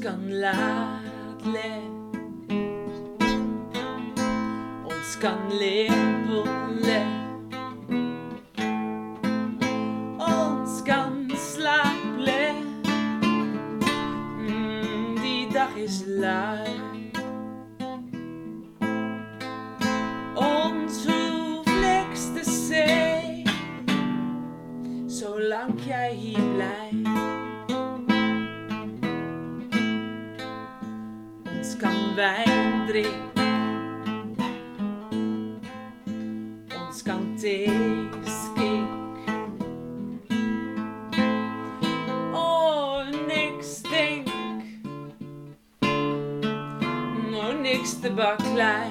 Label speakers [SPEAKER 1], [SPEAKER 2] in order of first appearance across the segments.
[SPEAKER 1] kan laten. Ons kan lepelen. Ons kan slapen. Mm, die dag is lui. Ons hoeft niks te zeggen, zolang jij hier blijft. Kan wijn drinken, ons kan thee schenken. Oh, niks denk, oh, niks te baklei.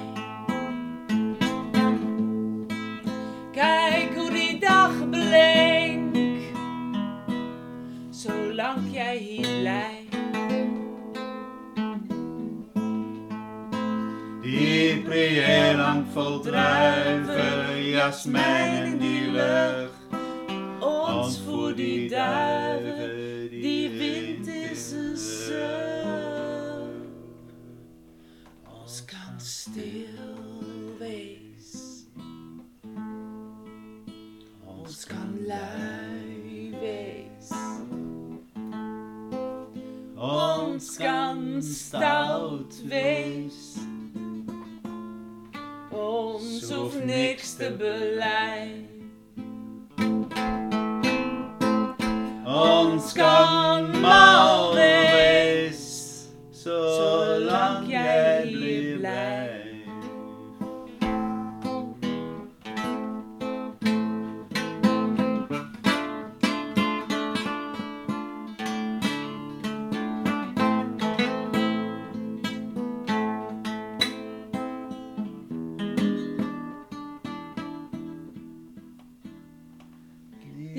[SPEAKER 1] Kijk hoe die dag blinkt, zolang jij hier blijft.
[SPEAKER 2] Prieerlang vol druiven, jasmijn in die lucht.
[SPEAKER 1] Ons voor die duiven, die wind is een zucht. Ons kan stil wees, ons kan lui wees. Ons kan stout wees. Niks te beleid.
[SPEAKER 2] Ons kan mal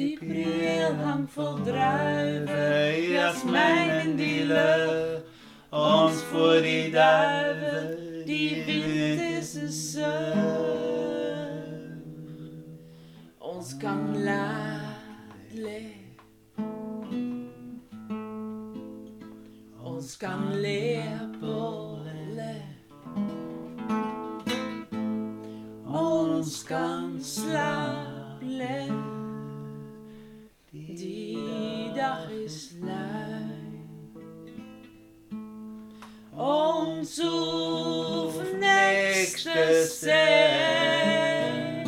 [SPEAKER 1] Die priel hangt vol druiven,
[SPEAKER 2] jasmijn in die lucht. Ons voor die duiven,
[SPEAKER 1] die wind is een zucht. Ons kan laten. Ons kan lepelen. Ons kan slapen. Die dag is lui. Ons hoeft niks te zijn,